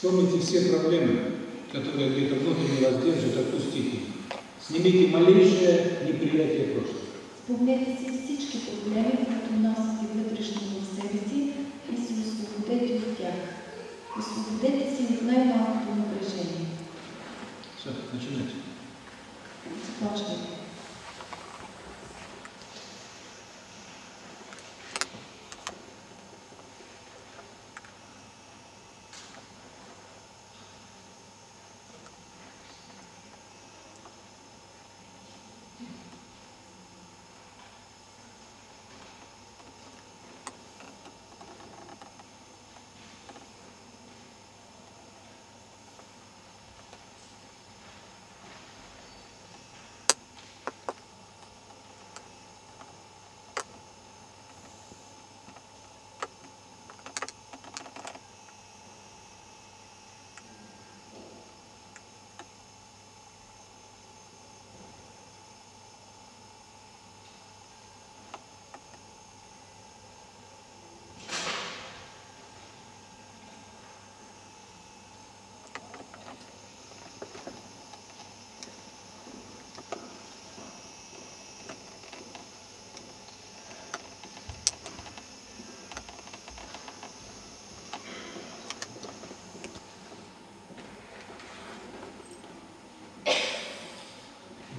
Вспомните все проблемы, которые где-то внутренне вас держат, отпустите. Снимите малейшее неприятие прошлого. Вспомните все стички проблемы, которые у нас и внутреннего совести, и се освободите в тях. Освободите се от най-малкото. Все, начинайте. Започнете.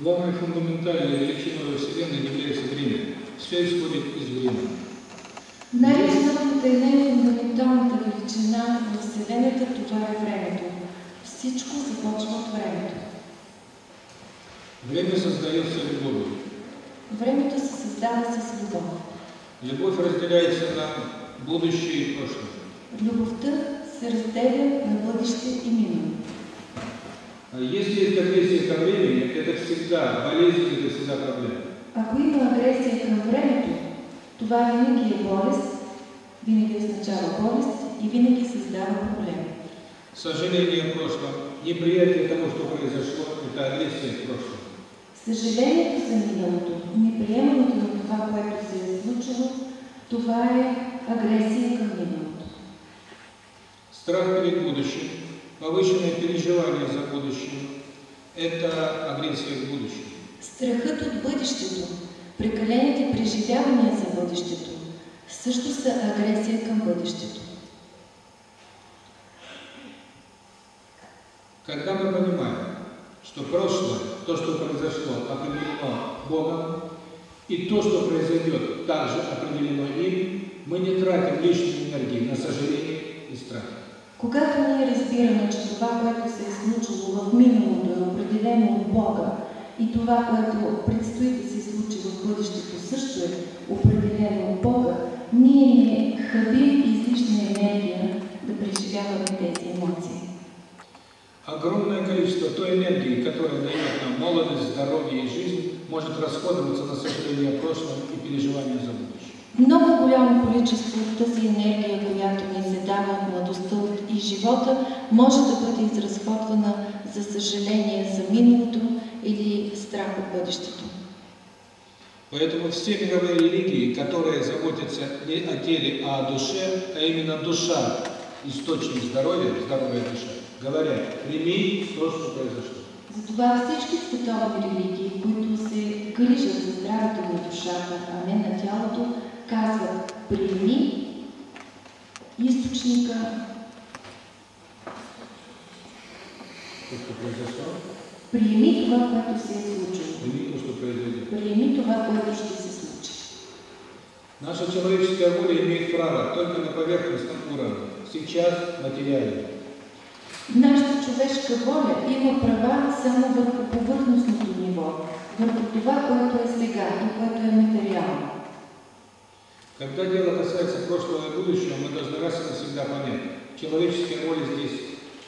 Главной фундаментальной величиной Вселенной является время. Все исходит из времени. Най-основната и най-фундаменталната величина на Вселената това е времето. Всичко започва от времето. Время создается любовью. Времето се създава с любов. Любовь разделяется на будущее и прошлое. Любовта се разделя на бъдеще и минало. Если есть агрессия ко времени, это всегда болезнь, это всегда проблема. Ако има агресия към времето, това винаги е болест, винаги означава болест и винаги създава проблем. О прошлом, неприятие того, что произошло, это агрессия в прошлом. Съжалението за миналото, неприемането на това, което се е случило, това е агресия към миналото. Страх перед будущим, повышенное переживание за будущее – это агрессия в будущем. Страхът от бъдещето, прекалените преживявания за бъдещето, също са агресия към бъдещето. Когда мы понимаем, что прошлое, то, что произошло, определено Богом, и то, что произойдет, также определено им, мы не тратим лишней энергии на сожаление и страх. Когато ние разбираме, че това, което се е случило в миналото е определено от Бога и това, което предстои да се случи в бъдещето също е определено от Бога, ние не хабим излишна енергия да преживяваме тези емоции. Огромное количество той энергии, которая дает нам молодость, здоровье и жизнь, может расходоваться на сожаление о прошлом и переживание за будущее. Много голямо количество от тази енергия, която ни се дава от младостта и живота, може да бъде изразходвана за съжаление за миналото или страх от бъдещето. Поэтому все мировые религии, которые заботятся не о теле, а о душе, а именно душа, источник здоровья, здоровая душа, говорят, прими то, что произошло. Затова всички световни религии, които се грижат за здравето на душата, а не на тялото, казват приеми източника, приеми това, което се е случило. Приеми това, което ще се случи. Наша человеческая воля имеет право только на поверхностном уровне, сейчас материально. Нашата човешка воля има права само върху повърхностното ниво, върху това, което е сега и което е материално. Когда дело касается прошлого и будущего, мы должны раз и навсегда понять, человеческой воли здесь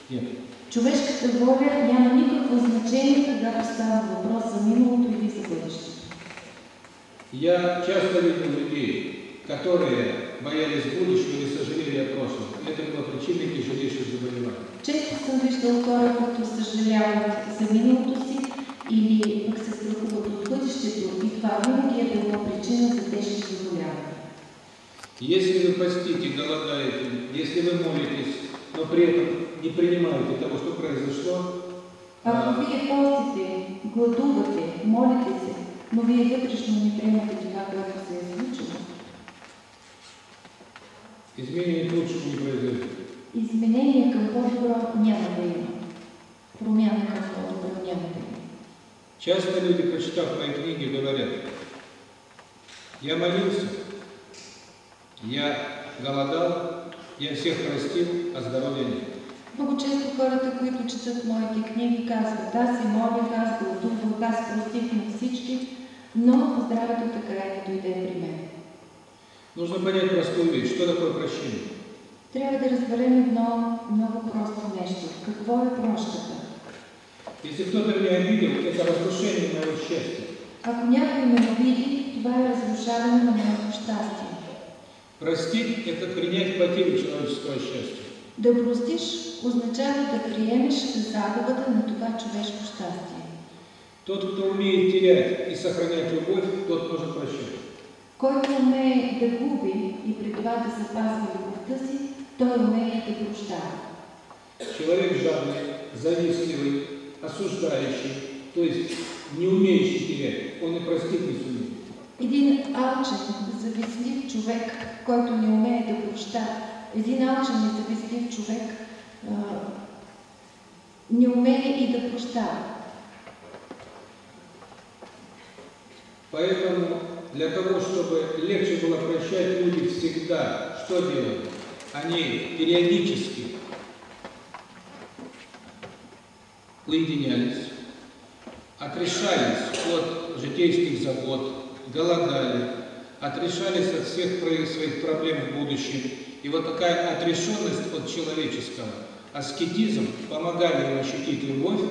нет. Човешката воля няма никакво значение, когато става въпрос за миналото или за бъдещето. Я часто видел людей, которые боялись будущего или сожалели о прошлом. И это было причиной тяжелейших заболеваний. Често съм виждал хора, които съжаляват за миналото си или пък се страхуват от бъдещето и това винаги е било причина за тежки заболявания. Если вы постите, голодаете, если вы молитесь, но при этом не принимаете того, что произошло, Ако вие постите, гладувате, молите се, но вие вътрешно не приемате това, което се е случило, изменения к лучшему не произойдет. изменение към по-добро няма да има. Промяна към по-добро няма да има. Часто люди, прочитав мои книги, говорят, я молился, я голодал, я всех простил, а здоровья нет. Много често хората, които четат моите книги, казват, аз се молих, аз гладувах, аз простих на всички, но здравето така и не дойде при мен. Нужно понять простую вещь, что такое прощение. Трябва да разберем едно много просто нещо. Какво е прошката? Если кто-то меня обидел, это разрушение моего счастья. Ако някой ме обиди, това е разрушаване на моето щастие. Простить – это принять потерю человеческого счастья. Да простиш означава да приемеш загубата на това човешко щастие. Тот, кто умеет терять и сохранять любовь, тот может прощать. Който умее да губи и при това да запазва любовта си, той умее да прощава. Человек жадный, завистливый, осуждающий, то есть не умеющий терять, он и простить не сумеет. Един алчен, завистлив човек, който не умее да прощава, един алчен завистлив човек а, не умее и да прощава. Поэтому для того, чтобы легче было прощать, люди всегда что делают? Они периодически уединялись, отрешались от житейских забот, голодали, отрешались от всех своих проблем в будущем. И вот такая отрешенность от человеческого, аскетизм помогали им ощутить любовь,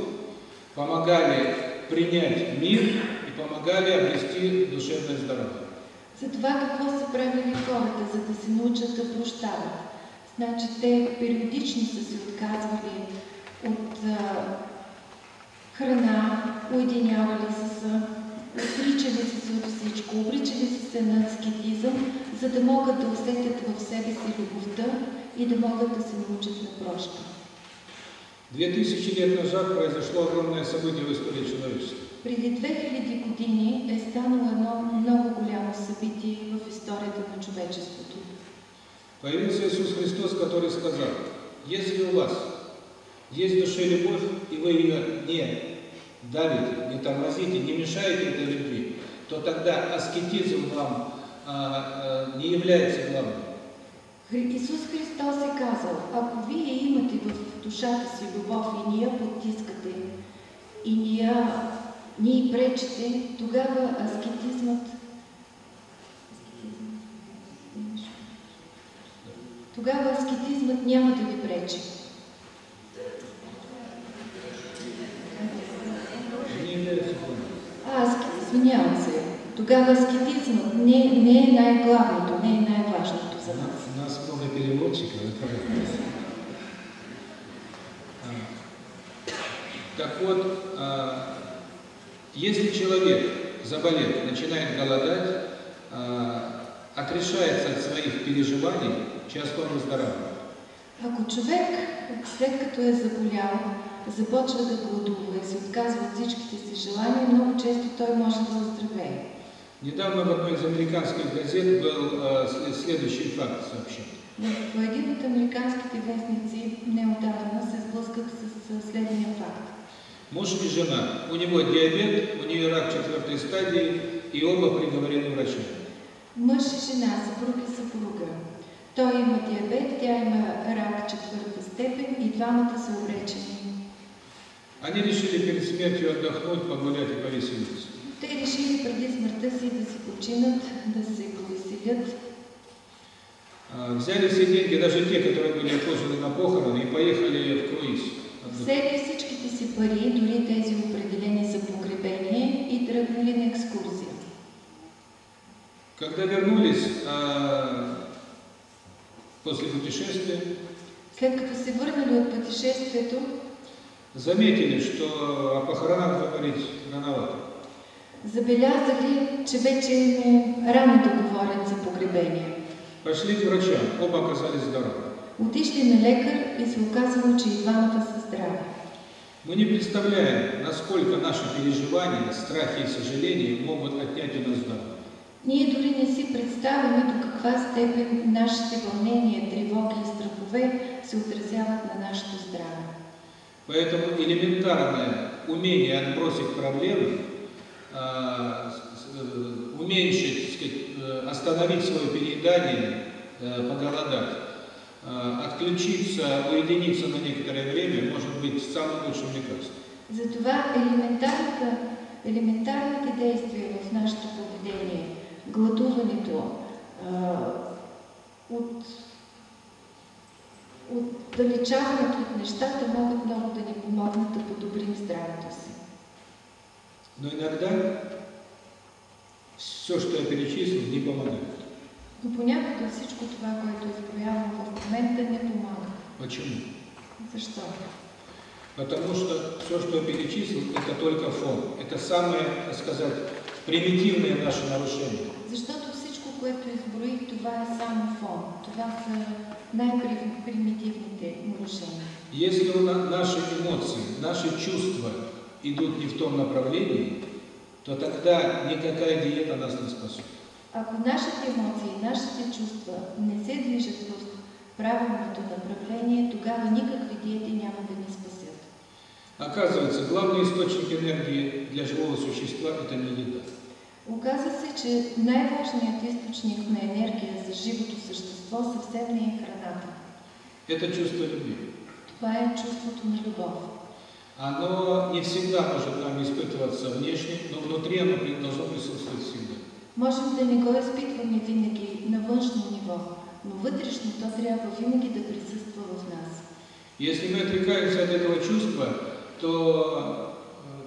помогали принять мир и помогали обрести душевное здоровье. За това какво са правили хората, за да се научат да прощават. Значи те периодично са се отказвали от а, храна, уединявали се, отричали са се от всичко, обричали са се на аскетизъм, за да могат да усетят в себе си любовта и да могат да се научат на прошка. Две тысячи лет назад произошло огромное событие в истории человечества. Преди 2000 години е станало едно много голямо събитие в историята на човечеството. Появился Иисус Христос, который сказал, если у вас есть в душе любовь, и вы ее не давите, не тормозите, не мешаете этой любви, то тогда аскетизм вам а, а, не является главным. Хри- Исус Христос е казал, ако вие имате в душата си любов и ни я потискате и ни я ни пречите, тогава аскетизмът тогава аскетизмът няма да ви пречи. А, аски- извинявам се. Тогава аскетизмът не, не е най-главното, не е най-важното за нас. У нас много правда. А, Так вот, а, если человек, заболев, начинает голодать, а, отрешается от своих переживаний, часто он выздоравливает. Ако човек, след като е заболял, започва да гладува и се отказва от всичките си желания, много често той може да оздравее. Недавно в одной из американских газет был след- следующий факт сообщен. В един от американските вестници неотдавна се сблъсках с, следния факт. Муж и жена, у него диабет, у нее рак четвертой стадии, и оба приговорены врачами. Мъж и жена, съпруг и съпруга. Той има диабет, тя има рак четвърта степен и двамата са обречени. Они решили перед смертью отдохнуть, погулять и повеселиться. Те решили преди смъртта си да си починат, да се повеселят. А, Взяли все деньги, даже те, которые были отложены на похороны, и поехали в круиз. Взели всичките си пари, дори тези определени за погребение и тръгнали на екскурзия. Когда вернулись а, после путешествия, След като се върнали от пътешествието, заметили, что о похоронах говорить рановато. забелязали, че вече е рано да говорят за погребение. Пошли к врачам, оба оказались здоровы. Отишли на лекар и се оказало, че и двамата са здрави. Мы не представляем, насколько наши переживания, страхи и сожаления могут отнять у нас здоровье. Ние дори не си представяме до каква степен нашите вълнения, тревоги и страхове се отразяват на нашето здраве. Поэтому элементарное умение отбросить проблемы, а, э, уменьшить, сказать, э, остановить свое переедание, э, поголодать, а, отключиться, уединиться на некоторое время может быть самым лучшим лекарством. Затова елементарната, елементарните действия в нашето поведение, гладуването, от, отдалечаването от нещата могат много да ни помогнат да подобрим здравето си. Но иногда все, что я перечислил, не помогает. Но понякога всичко това, което изброявам в момента, не помага. Почему? Защо? Потому что все, что я перечислил, это только фон. Это самое, так сказать, примитивное наше нарушение. Защото което изброих, това е само фон. Това са най-примитивните нарушения. Если наши эмоции, наши чувства идут не в том направлении, то тогда никакая диета нас не спасет. Ако нашите емоции, нашите чувства не се движат в правилното направление, тогава никакви диети няма да ни спасят. Оказывается, главный источник энергии для живого существа – это не еда. Оказва се, че най-важният източник на енергия за живото същество съвсем не е храната. Это чувство любви. Това е чувството на любов. Оно не всегда может нам испытываться внешне, но внутри оно должно присутствовать всегда. Можем да не го изпитваме винаги на външно ниво, но вътрешно то трябва винаги да присъства в нас. Если мы отрекаемся от этого чувства, то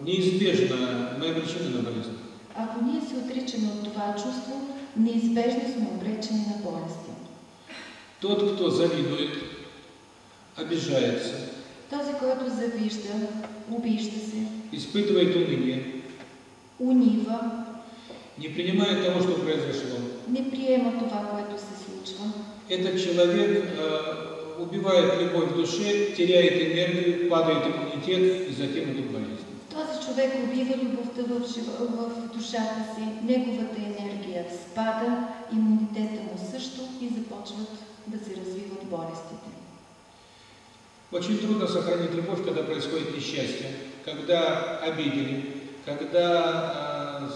неизбежно мы обречены на болезнь. Ако ние се отричаме от това чувство, неизбежно сме обречени на болести. Тот, кто завидует, обижается, Този, който завижда, обижда се, испытывает уныние, унива, не принимает того, что произошло, не приема това, което се случва. этот человек э, убивает любовь в душе, теряет энергию, падает иммунитет и затем идут болезни. Този човек убива любовта в, в душата си, неговата енергия спада, имунитета му също и започват да се развиват болестите. Очень трудно сохранить любовь, когда происходит несчастье, когда обидели, когда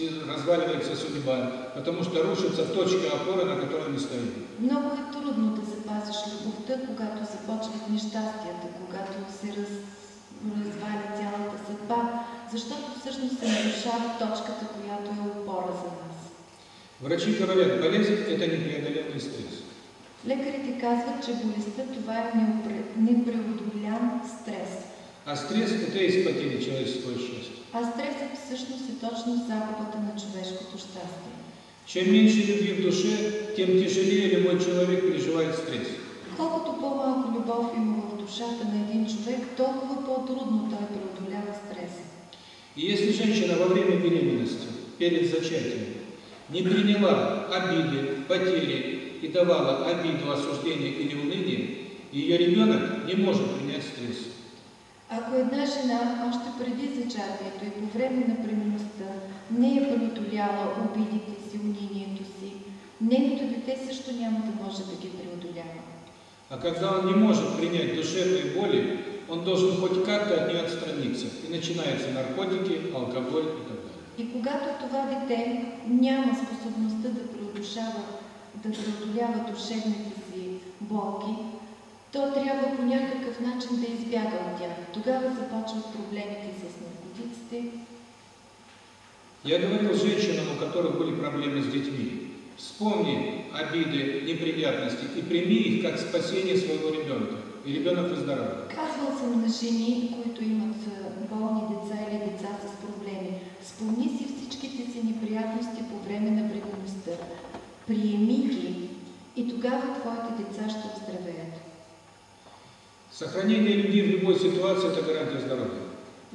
э, разваливается судьба, потому что рушится точка опоры, на которой мы стоим. Много е трудно да запазиш любовта, когато започват нещастията, когато се раз, разваля цялата съдба, защото всъщност се нарушава точката, която е опора за нас. Врачи говорят, болезнь – это непреодоленный стресс. Лекарите казват, че болестта това е непреодолян стрес. А стресс – это из потери человеческого счастья. А стресът всъщност е точно загубата на човешкото щастие. Чем меньше любви в душе, тем тяжелее любой человек переживает стресс. Колкото по-малко любов има в душата на един човек, толкова по-трудно той преодолява стреса. И если женщина во время беременности, перед зачатием, не приняла обиды, потери и давала обиду, осуждение или уныние, ее ребенок не может принять стресс. Ако една жена още преди зачатието и по време на бременността не е преодоляла обидите си, унинието си, нейното дете също няма да може да ги преодолява. А когда он не может принять душевной боли, он должен хоть как-то от нее отстраниться. И начинаются наркотики, алкоголь и так далее. И когато това дете няма способността да преодушава, да преодолява душевните си болки, то трябва по някакъв начин да избяга от тях. Тогава започват проблемите с наркотиците. Я говорил женщинам, у которых были проблемы с детьми. Вспомни обиды, неприятности и прими их как спасение своего ребенка. И ребенок выздоравливает. Казвал съм на жени, които имат болни деца или деца с проблеми. Спомни си всичките си неприятности по време на бременността. Приеми ги и тогава твоите деца ще оздравеят. Сохранение любви в любой ситуации – это гарантия здоровья.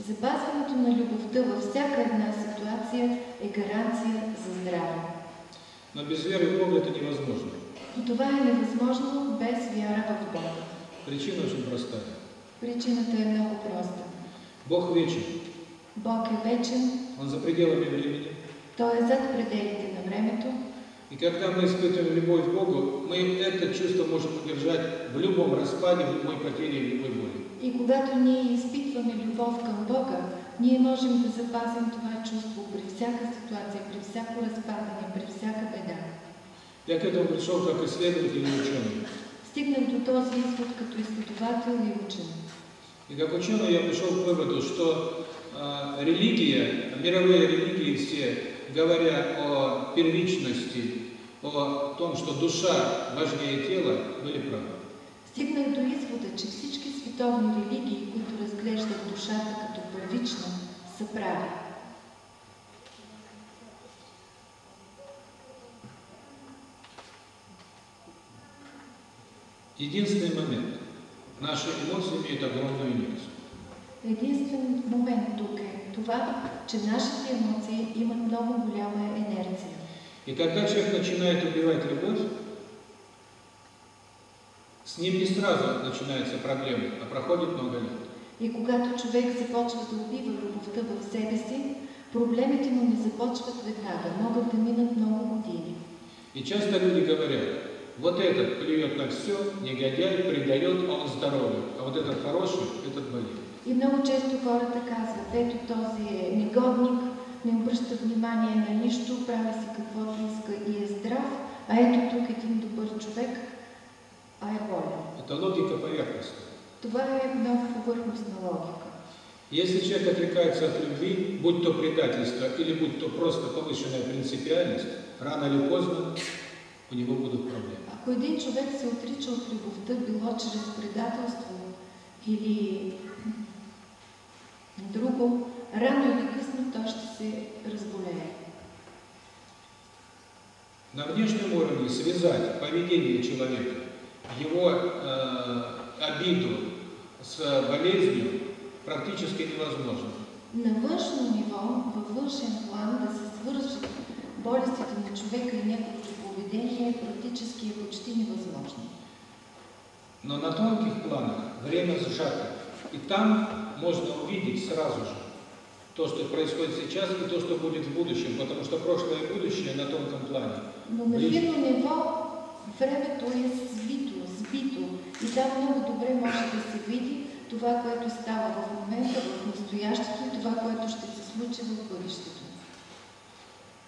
Запазването на любовта във всяка една ситуация е гаранция за здраве. Но без веры в Бога это невозможно. И това е невъзможно без вяра в Бога. Причина очень простая. Причината е много проста. Бог вечен. Бог е вечен, Он за пределами времени. Той е зад пределите на времето И когда мы испытываем любовь к Богу, мы это чувство можем удержать в любом распаде, в любой потере, в любой боли. и когато ние изпитваме любов към Бога, ние можем да запазим това чувство при всяка ситуация, при всяко разпадане, при всяка беда. Я к этому пришел как исследователь и ученый. Стигнах до този извод като изследовател и учен. И как ученый я пришел к выводу, что а, религия, мировые религии все, говоря о первичности, о том, что душа важнее тела, были правы. Стигнах до извода, че всички световни религии, които разглеждат душата са прави. Единственный момент. Наши эмоции имеют огромную инерцию. Единствен момент тук е това, че нашите емоции имат много голяма енерция. И когда человек начинает убивать любовь, с ним не сразу начинаются проблемы, а проходит много лет. И когато човек започва да убива любовта в себе си, проблемите му не започват веднага, могат да минат много години. И часто люди говорят, вот этот плюет на все, негодяй, предает, он здоровый, а вот этот хороший, этот болеет. И много често хората казват, ето този е негодник, не обръща внимание на нищо, прави си каквото иска и е здрав, а ето тук един добър човек, а е болен. Это логика поверхностная. Това е повърхностна логика. Если человек отрекается от любви, будь то предательство или будь то просто повышенная принципиальность, рано или поздно у него будут проблемы. Ако един човек се отрича от любовта, било чрез предателство или друго, рано или късно той ще се разболее. На внешнем уровне связать поведение человека, его э, обиду с болезнью практически невозможно. На външно ниво, във външен план, да се свържат болестите на човека и неговото поведение практически е почти невъзможно. Но на тонких планах время сжато. И там можно увидеть сразу же то, что происходит сейчас, и то, что будет в будущем. Потому что прошлое и будущее на тонком плане. Но на фирно ниво времето е свито, там много добре може да се види това, което става в момента, в настоящето и това, което ще се случи в бъдещето.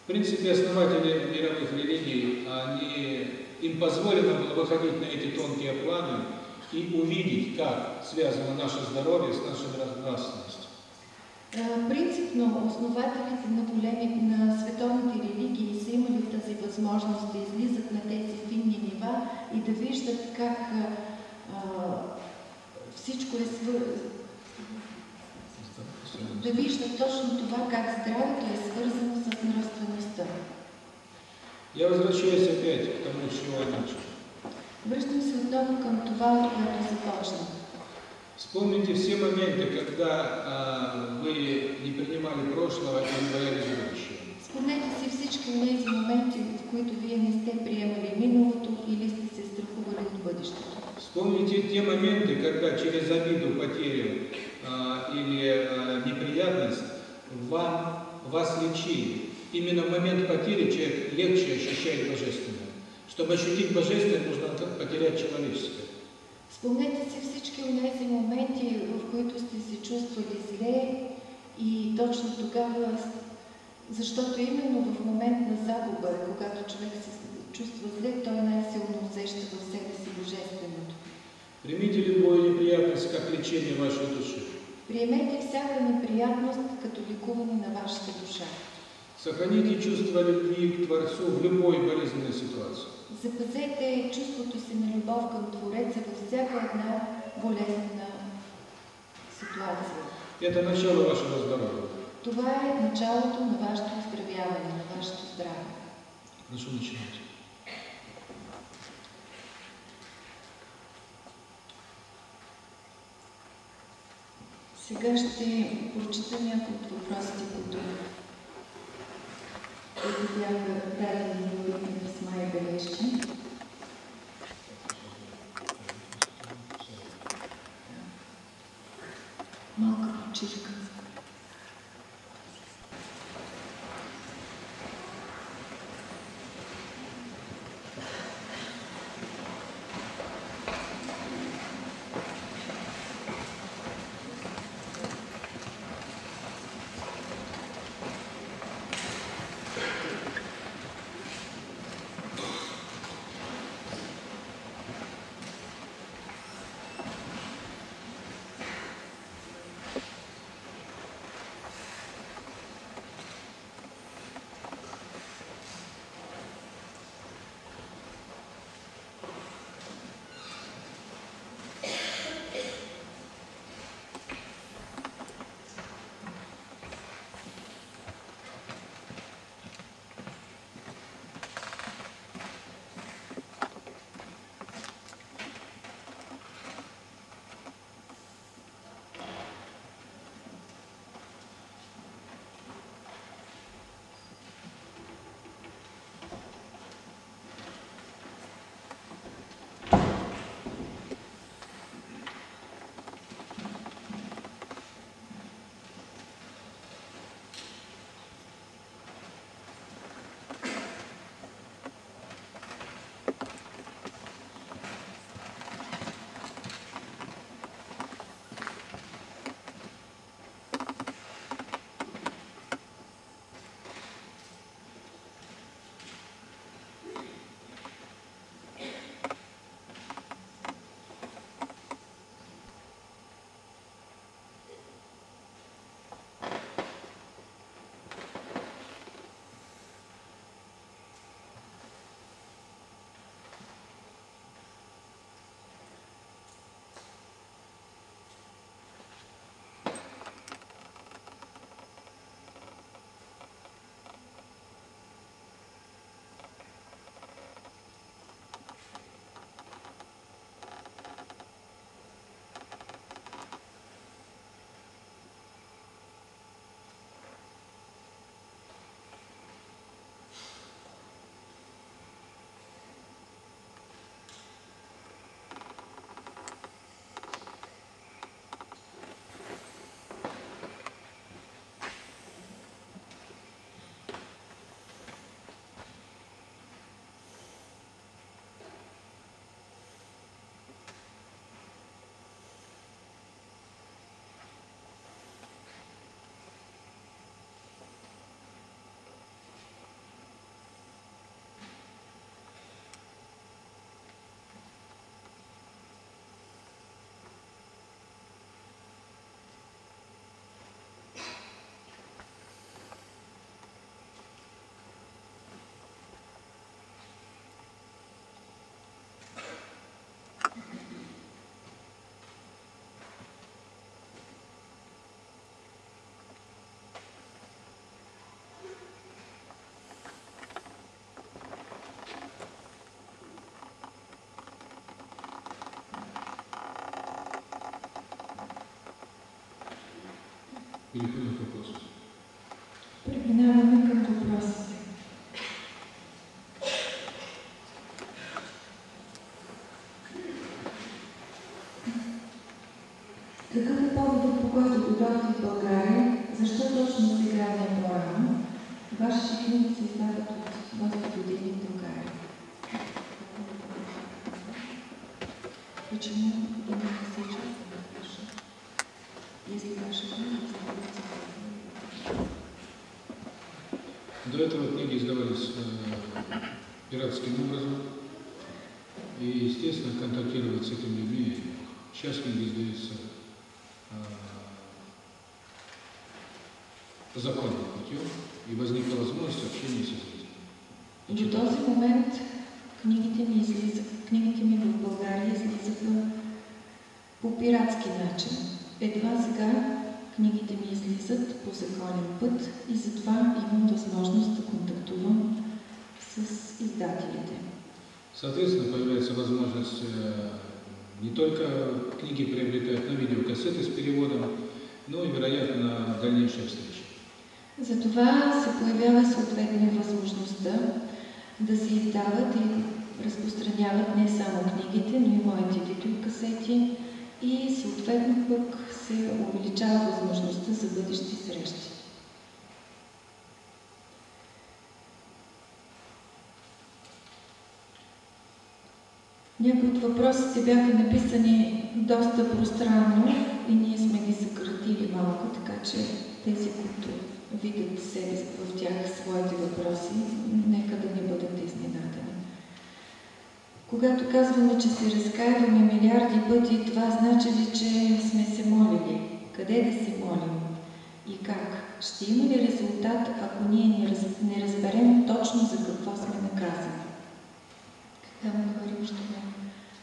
В принципе, основатели мировых религий, они, им позволено было выходить на эти тонкие планы и увидеть, как связано наше здоровье с нашей нравственностью. А, Принципно основателите на големи, на световните религии са имали тази възможност да излизат на тези финни нива и да виждат как а, всичко е свързано. Да виждат точно това как здравето е свързано с нравствеността. Я возвращаюсь опять к тому, с чего я начал. Връщам се отново към това, от което започнах. Вспомните все моменты, когда а, вы не принимали прошлого и не боялись будущего. Спомнете си всички тези моменти, в които вие не сте приемали миналото или сте се страхували от бъдещето. Вспомните те моменты, когда через обиду, потерю а, или а, неприятность вам, вас лечили. Именно в момент потери человек легче ощущает божественное. Чтобы ощутить божественное, нужно потерять человеческое. Спомнете си всички от тези моменти, в които сте се чувствали зле и точно тогава, защото именно в момент на загуба, когато човек се чувства зле, той най-силно усеща в себе си божественото. Примите любую неприятность как лечение вашей души. Приемете всяка неприятност като лекуване на вашата душа. Сохраните чувство любви к Творцу в любой болезненной ситуации. Запазете чувството си на любов към Твореца във всяка една болезнена ситуация. Это начало вашего здоровья. Това е началото на вашето оздравяване, на вашето здраве. Прошу начинать. Сега ще прочита някои от въпросите, които бяха дадени любитни писма и бележки. Малка почивка. Переходим к вопросу. Преминаваме към въпросите. Какъв е поводът, по който дойдохте в България? Защо точно сега не по-рано? Вашите книги се издават от доста години в България. Почему именно сейчас ваша? Если ваши книги издаются До этого книги издавались э, пиратским образом. И, естественно, контактировать с этими людьми я не мог. Сейчас книги издаются э, законным путем, и возникла возможность общения со зрителем. До този момент книгите ми излизат, книгите ми в България излизаха по пиратски начин. Едва сега книгите ми излизат по законен път и затова имам възможност да контактувам с издателите. Соответственно, появляется возможность э, не только книги приобретать на видеокассеты с переводом, но и, вероятно, на дальнейшие встречи. Затова се появява съответно възможността да се издават и разпространяват не само книгите, но и моите видеокасети и съответно пък се увеличава възможността за бъдещи срещи. Някои от въпросите бяха написани доста пространно и ние сме ги съкратили малко, така че тези, които видят себе в тях своите въпроси, нека да не бъдат изненадани. Когато казваме, че се разкаиваме милиарди пъти, това значи ли, че сме се молили? Къде да се молим? И как? Ще има ли резултат, ако ние не, раз, не разберем точно за какво сме наказани? Когда мы говорим, что мы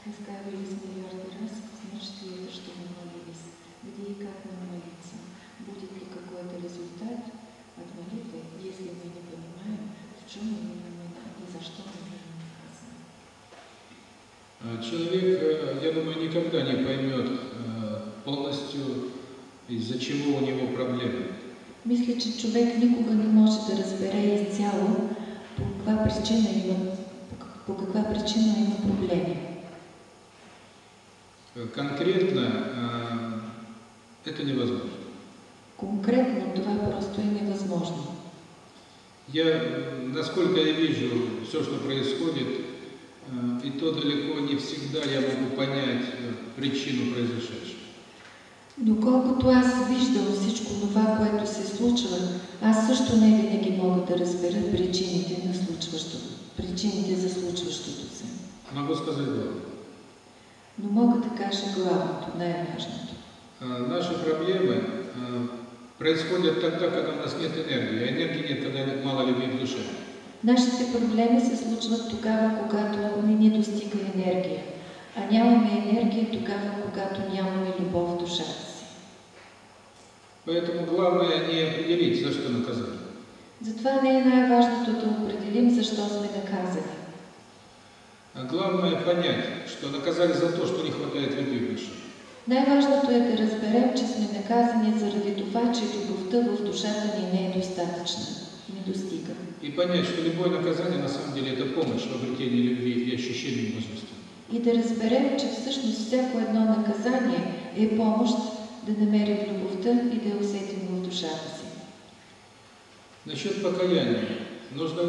раскаивались миллиарды раз, значит это, что мы молились? Где и как нам молиться? Будет ли какой-то результат от молитвы, если мы не понимаем, в чем именно мы и за что мы? Человек, э, я думаю, никогда не поймет э, полностью, из-за чего у него проблемы. Мисля, че човек никога не може да разбере изцяло по каква причина има, по каква причина има проблеми. Конкретно э, это невозможно. Конкретно това просто е невъзможно. Я, насколько я вижу все, что происходит, э, и то далеко не всегда я могу понять э, причину произошедшего. Доколкото аз виждам всичко това, което се случва, аз също не винаги мога да разбера причините на случващото, причините за случващото се. Могу сказать главное. Но мога да кажа главното, най-важното. А, Наши проблемы происходят тогда, когда у нас нет энергии, а энергии нет, когда мало любви в душе. Нашите проблеми се случват тогава, когато не ни достига енергия, а нямаме енергия тогава, когато нямаме любов в душата си. Поэтому главное не определить, за что наказали. Затова не е най-важното да определим защо сме наказани. А главное понять, что наказали за то, что не хватает любви в душе. Най-важното е да разберем, че сме наказани заради това, че любовта в душата ни не е достатъчна, не достига. И понять, что любое наказание на самом деле это помощь в обретении любви и ощущении мужества. И да разберем, че всъщност всяко едно наказание е помощ да намерим любовта и да я усетим в душата си. Насчет покаяния. Нужно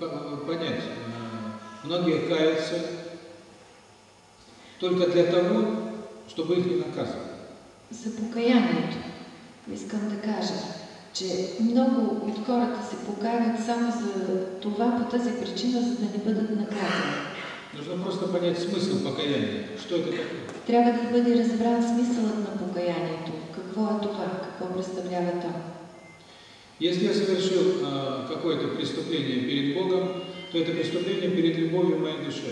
по- понять, а, многие каются только для того, чтобы их не наказывали. За покаянието искам да кажа, че много от хората се покаят само за това, по тази причина, за да не бъдат наказани. Нужно просто понять смысл покаяния. Что это такое? Трябва да бъде разбран смисълът на покаянието. Какво е това? Какво представлява то? Если я совершил а, какое-то преступление перед Богом, то это преступление перед любовью моей душе.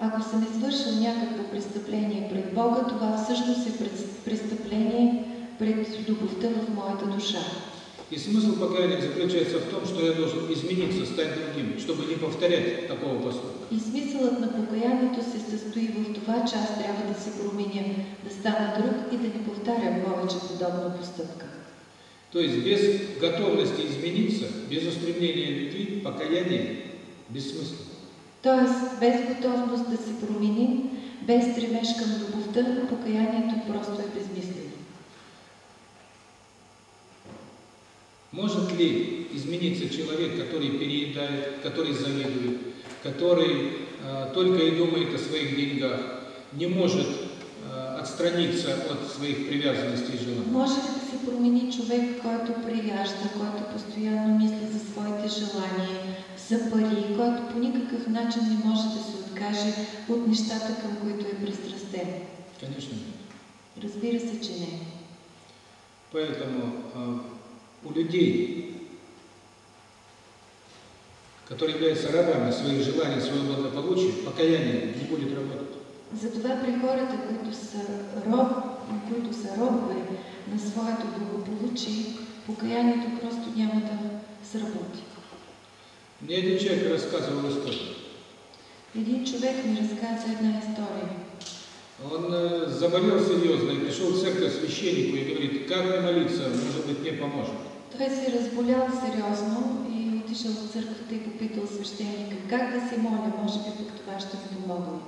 Ако съм извършил някакво престъпление пред Бога, това всъщност е престъпление пред любовта в моята душа. И смысл покаяния заключается в том, что я должен измениться, стать другим, чтобы не повторять такого поступка. И смисълът на покаянието се състои в това, че аз трябва да се променя, да стана друг и да не повтарям повече подобна постъпка. То есть без готовности измениться, без устремления любви, покаяние бессмысленно. Тоест, без готовност да се променим, без стремеж към любовта, покаянието просто е безмислено. Может ли измениться человек, который переедает, который завидует, который э, только и думает о своих деньгах, не может э, отстраниться от своих привязанностей и желаний? Може ли да се промени човек, който прияжда, който постоянно мисли за своите желания, за пари, който по никакъв начин не може да се откаже от нещата, към които е пристрастен? Конечно. Разбира се, че не. Поэтому э, у людей, которые являются рабами своих желаний, своего благополучия, покаяние не будет работать. Затова при хората, които са, роб, които са робове на своето благополучие, покаянието просто няма да сработи. Мне один человек рассказывал историю. Един човек ми разказа една история. Он э, заболел серьезно и пришел в церковь священнику и говорит, как мне молиться, может быть, мне поможет. Той се разболял сериозно и отишъл в църквата и попитал свещеника, как да се моля, може би пък това ще ми помогне.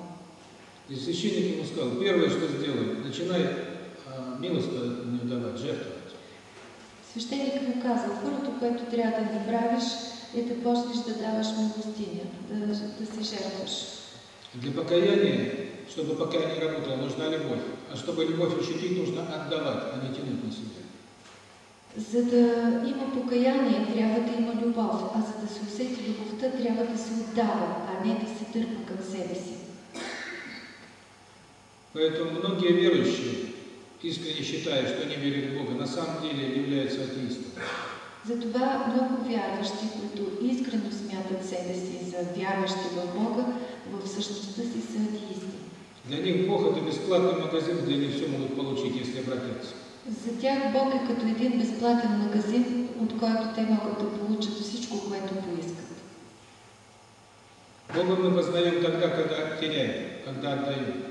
И священник ему сказал, первое, что сделай, начинай а, милостыню давать отдавать, жертвовать. Свещеникът му казал, първото, което трябва да направиш, е да почнеш да даваш милостиня, да, да се жертваш. Для покаяния, чтобы покаяние работало, нужна любовь. А чтобы любовь ощутить, нужно отдавать, а не тянуть на себя. За да има покаяние, трябва да има любов, а за да се усети любовта, трябва да се отдава, а не да се дърпа към себе си. Поэтому многие верующие, искренне считая, что они верят в Бога, на самом деле являются атеистами. Затова много вярващи, които искрено смятат себе си за вярващи в Бога, в същността си са атеисти. Для них Бог это бесплатный магазин, где они все могут получить, если обратятся. За тях Бог е като един безплатен магазин, от който те могат да получат всичко, което поискат. Бога мы познаем тогда, когда теряем, когда отдаем.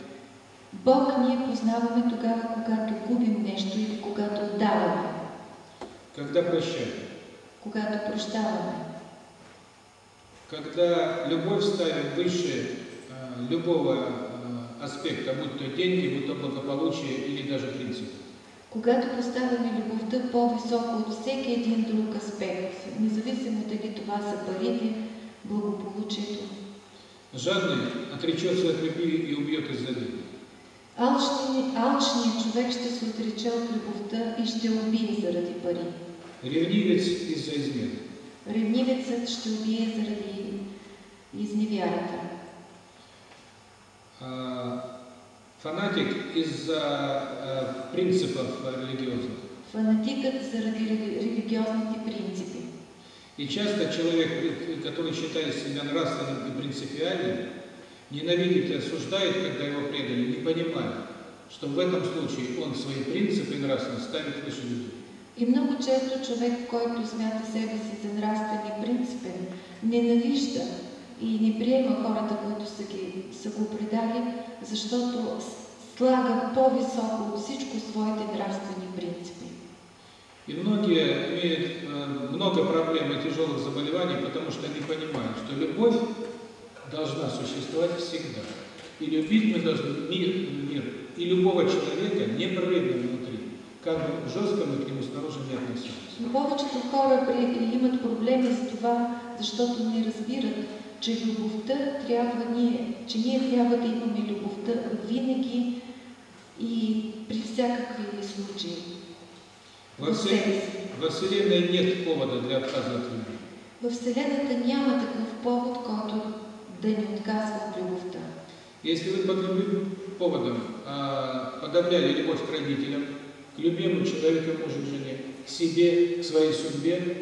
Бог ние познаваме тогава, когато губим нещо или когато даваме, Когда прощаем. когато прощаваме. Когда любовь ставим выше любого аспекта, будь то деньги, будь то благополучие или даже принцип. Когато поставяме любовта по-високо от всеки един друг аспект, независимо дали това са парите, благополучието. Жадный отречется от любви и убьет из-за. Алчният, човек ще се отрече от любовта и ще убие заради пари. Ревнивец из-за измены. Ревнивецът ще убие заради изневярата. А, Фанатик из-за э, принципов религиозных. Фанатикът заради рели- религиозните принципи. И часто человек, который считает себя нравственным и принципиальным, ненавидит и осуждает, когда его предали, не понимая, что в этом случае он свои принципы и нравственность ставит выше людей. И много често човек, който смята себе си за нравствен и принципен, ненавижда и не приема хората, които са, ги, са го предали, защото слага по-високо от всичко своите нравствени принципи. И многие имеют много проблем и тяжелых заболеваний, потому что они понимают, что любовь должна существовать всегда. И любить мы должны мир, мир и любого человека непрерывно внутри, как бы жестко мы к нему снаружи не относились. Но повечето хора имат проблеми с това, защото не разбират, че любовта трябва ние, че ние трябва да имаме любовта винаги и при всякакви случаи. Во, в все- себе си. во Вселенной нет повода для отказа от любви. В Вселената няма такъв повод, който да ни отказва от любовта. Если вы по любым поводам а, подавляли любовь к родителям, к любимому человеку, мужу, жене, к себе, к своей судьбе,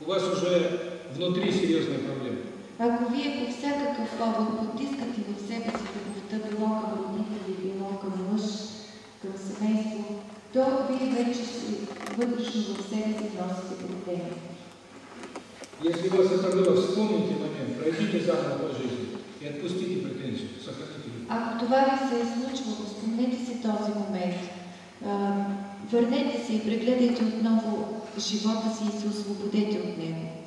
у вас уже внутри серьезные проблемы. Ако вие по всякакъв повод потискате в себе си любовта, било към родители, било към мъж, към семейство, то вие вече вътрешно в себе си носите проблеми. Если вас это было, вспомните момент, пройдите заново по жизни и отпустите претензию, сохраните любовь. Ако това ви се е случвало, спомнете си този момент. Върнете се и прегледайте отново живота си и се освободете от него.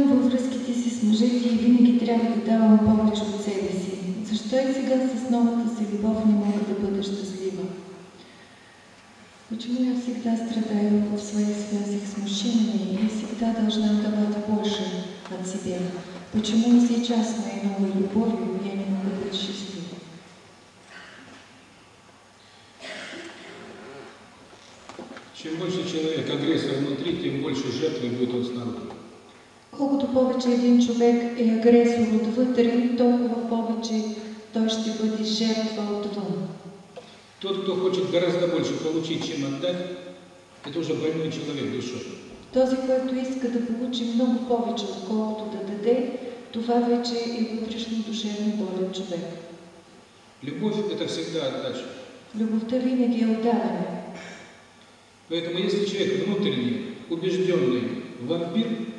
Съм във връзките си с мъжете и винаги трябва да давам повече от себе си. Защо и сега с новата си любов не мога да бъда щастлива? Почему я всегда страдаю в своих связях с мужчинами и всегда должна давать больше от себя? Почему и сейчас моей новой любовью я не могу быть счастливой? Чем больше человек агрессор внутри, тем больше жертвы будет он снаружи. Колкото повече един човек е агресор отвътре, толкова повече той ще бъде жертва отвън. Тот, кто хочет гораздо больше получить, чем отдать, это уже больной человек душой. Този, който иска да получи много повече, отколкото да даде, това вече е вътрешно душевно болен човек. Любовь – это всегда отдача. Любовта винаги е отдаване. Поэтому если человек внутренний, убежденный вампир,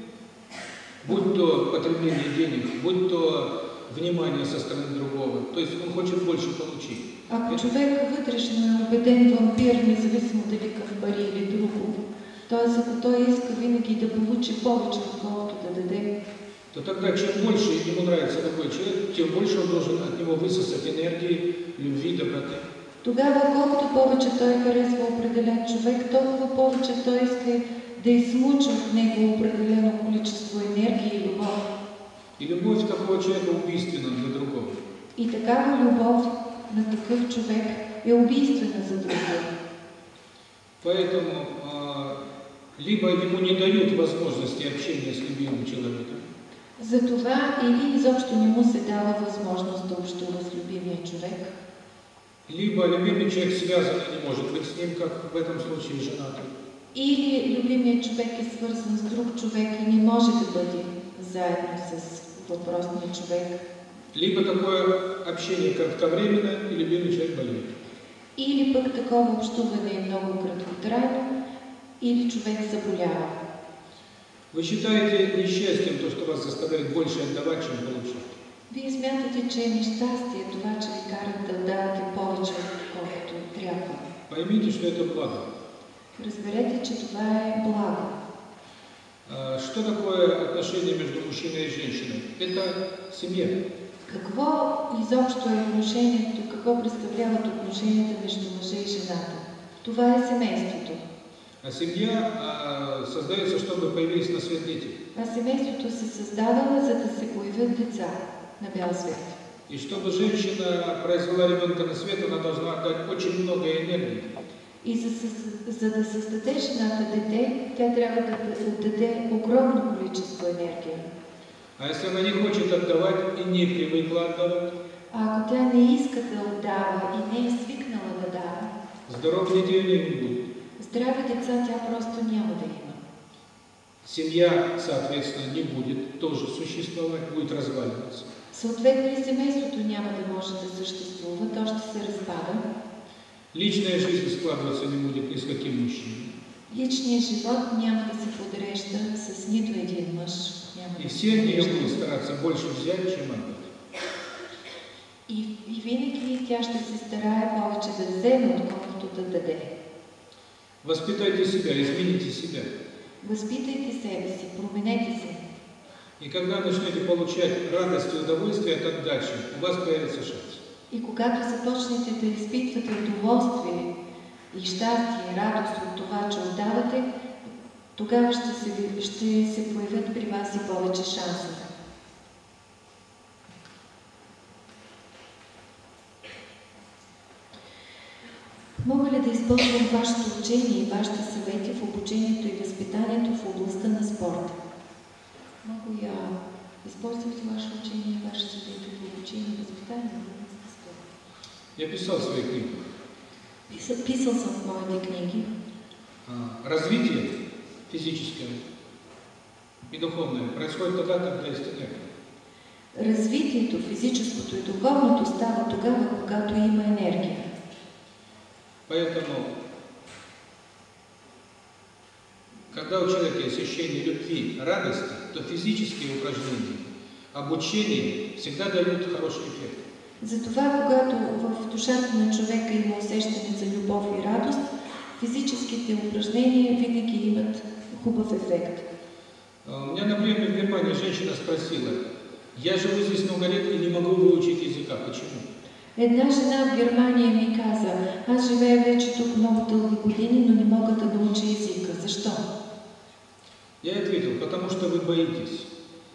будь то потребление денег, будь то внимание со стороны другого, то есть он хочет больше получить. Ако човек вътрешно е убеден вампир, независимо дали към пари или друго, т.е. ако той иска винаги да получи повече, отколкото да даде, то тогда чем больше ему нравится другой человек, тем больше он должен от него высосать энергии, любви, доброты. тогава колкото повече той харесва определен човек, толкова повече той иска да измуча от него определено количество енергия и любов. И любовь такого человека убийственна для другого. И такава любов на такъв човек е убийствена за другия. Поэтому а, либо ему не дают возможности общения с любимым человеком, Затова или изобщо не му се дава възможност да общува с любимия човек, либо любимый человек связан и не может быть с ним, как в этом случае женатый. Или любимият човек е свързан с друг човек и не може да бъде заедно с въпросния човек. Либо такое общение кратковременно, и любимый человек болеет. Или пък такова общуване е много краткотрайно, или човек заболява. Вы считаете несчастьем то, что вас заставляет больше отдавать, чем получать? Вие смятате, че е нещастие това, че ви карат да давате повече, отколкото трябва. Поймите, что это благо. Разберете, че това е благо. Что такое отношение между мужчиной и женщиной? Это семья. Какво изобщо е отношението, какво представляват отношенията между мъжа и жената? Това е семейството. А семья а, создается, чтобы появились на свет дети. А семейството се създава, за да се появят деца на бял свет. И чтобы женщина произвела ребенка на свет, она должна отдать очень много энергии. И за, за да създаде жената дете, тя трябва да отдаде огромно количество енергия. А если она не хочет отдавать и не привыкла отдавать, А ако тя не иска да отдава и не е свикнала да дава, здоров детей не будет. здрави деца тя просто няма да има. Семья, соответственно, не будет тоже существовать, будет разваливаться. Съответно и семейството няма да може да съществува, то ще се разпада. Личная жизнь складываться не будет ни с каким мужчиной. Личният живот няма да се подрежда с нито един мъж. Няма И все от нее будут стараться больше взять, чем отдать. И, и винаги тя ще се старае повече да вземе, отколкото да даде. Воспитайте себя, измените себя. Възпитайте себе си, променете се. И когда начнете получать радость и удовольствие от отдачи, у вас появится шанс. И когато започнете да изпитвате удоволствие и щастие, и радост от това, че отдавате, тогава ще се, ще се появят при вас и повече шансове. Мога ли да използвам вашето учение и вашите съвети в обучението и възпитанието в областта на спорта? Мога я използвате ваше учение и ваши съвети в обучение и възпитание Я писал в своей книге. Писал, писал моите книги. А, Развитие физическое и духовное происходит тогда, когда есть энергия. Развитието, физическото и духовното става тогава, когато има енергия. Поэтому, когда у человека есть ощущение любви, радости, то физические упражнения, обучение всегда дают хороший эффект. Затова, когато в душата на човека има усещане за любов и радост, физическите упражнения винаги имат хубав ефект. У меня, например, в Германии женщина спросила, я живу здесь много лет и не могу выучить языка. Почему? Една жена в Германия ми каза, аз живея вече тук много дълги години, но не мога да науча езика. Защо? Я ей ответил, потому что вы боитесь.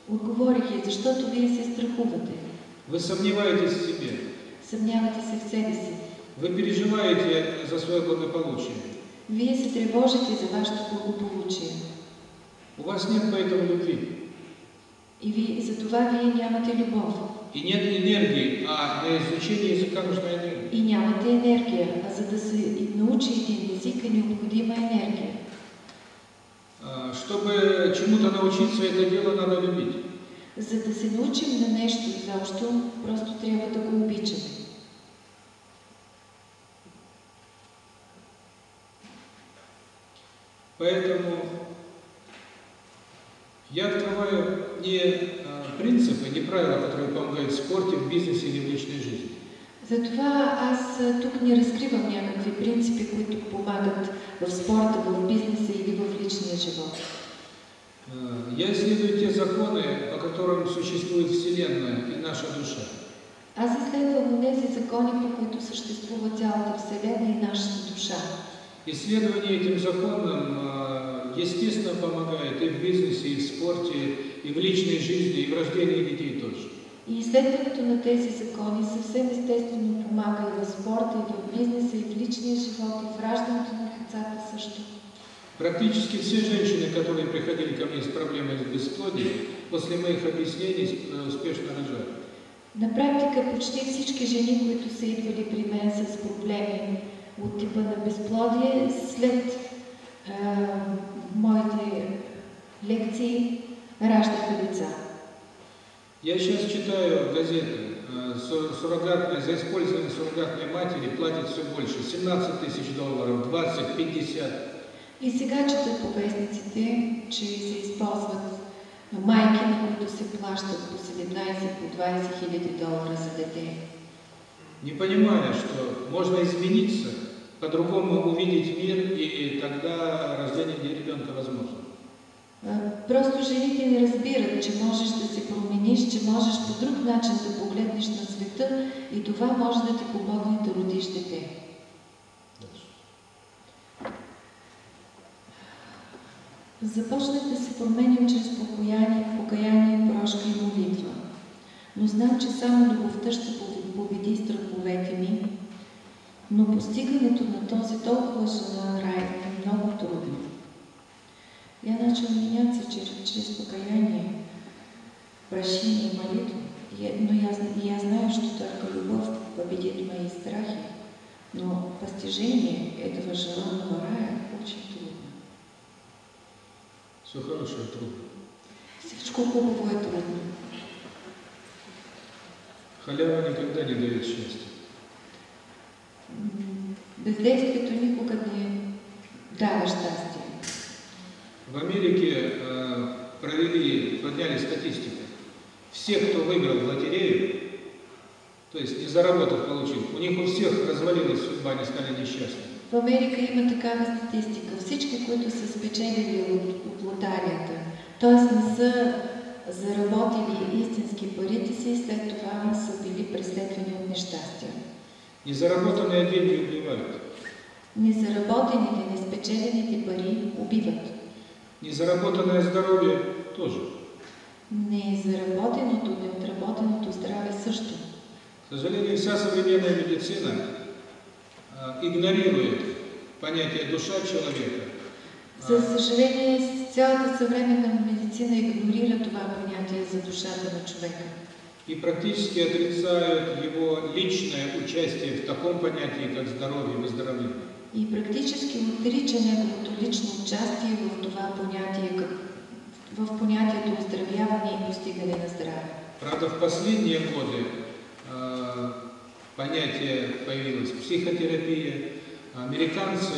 Отговорих я, защото вие се страхувате. Вы сомневаетесь в себе. Съмнявате се в себе. Вы переживаете за свое благополучие. Вие се тревожите за вашето благополучие. У вас нет поэтому любви. И ви, за това вие нямате любов. И нет энергии, а для изучения языка нужна энергия. И нямате енергия, а за да се и научи един език е необходима енергия. А, Чтобы чему-то научиться, это дело надо любить. За да се научим на нещо изобщо, просто трябва да го обичаме. Поэтому я открываю не принципы, не правила, которые помогают в спорте, в бизнесе или в личной жизни. Затова аз тук не разкривам някакви принципи, които помагат в спорта, в бизнеса или в личния живот. А, Я исследую те законы, по которым существует Вселенная и наша душа. Аз изследвам тези закони, по които съществува цялата Вселена и нашата душа. Исследование этим законам, а, естественно, помогает и в бизнесе, и в спорте, и в личной жизни, и в рождении детей тоже. И изследването на тези закони съвсем естествено помага и в спорта, и в бизнеса, и в личния живот, и в раждането на децата също. Практически все женщины, которые приходили ко мне с проблемой с бесплодием, после моих объяснений э, успешно рожают. На практика почти всички жени, които са идвали при мен с проблеми от типа на безплодие, след а, моите лекции раждаха деца. Я сейчас читаю газеты, э, су- суррогатные, за использование суррогатной матери платят все больше. 17 тысяч долларов, 20, 50. И сега чета по вестниците, че се използват майки, на които се плащат по 17, по 20 хиляди долара за дете. Не понимая, что можно измениться, по-другому увидеть мир, и тогда рождение ребенка возможно. А, Просто жените не разбират, че можеш да се промениш, че можеш по друг начин да погледнеш на света и това може да ти помогне да родиш дете. Започнах да се променям чрез покаяние, покаяние, прошка и молитва. Но знам, че само любовта ще победи страховете ми, но постигането на този толкова желан рай е много трудно. Я начал меняться через, через покаяние, прощение и молитву. Я- но я, я знаю, что только любовь победит мои страхи, но постижение этого желанного рая очень трудно. Все хорошее, трудно. Всичко хубаво е трудно. Халява никогда не дает счастья. М, Бездействието никога не дава щастие. В Америке э, провели, подняли статистику. Все, кто выиграл в лотерею, то есть не заработав, получил, у них у всех развалилась судьба, они стали несчастными. В Америка има такава статистика. Всички, които са спечелили от, от лотарията, т.е. не са заработили истински парите си, след това са били преследвани от нещастия. Незаработанные деньги убивают. Незаработените, неспечелените пари убиват. Незаработанное здоровье тоже. Незаработеното, неотработеното здраве също. К сожалению, вся современная медицина игнорирует понятие душа человека. За съжаление, цялата съвременна медицина игнорира това понятие за душата на човека. и практически отрицают его личное участие в таком понятии, как здоровье и выздоровление. И практически отрича неговото лично участие в това понятие, как, в понятието оздравяване и постигане на здраве. Правда, в последние годы понятие появилось психотерапия. Американцы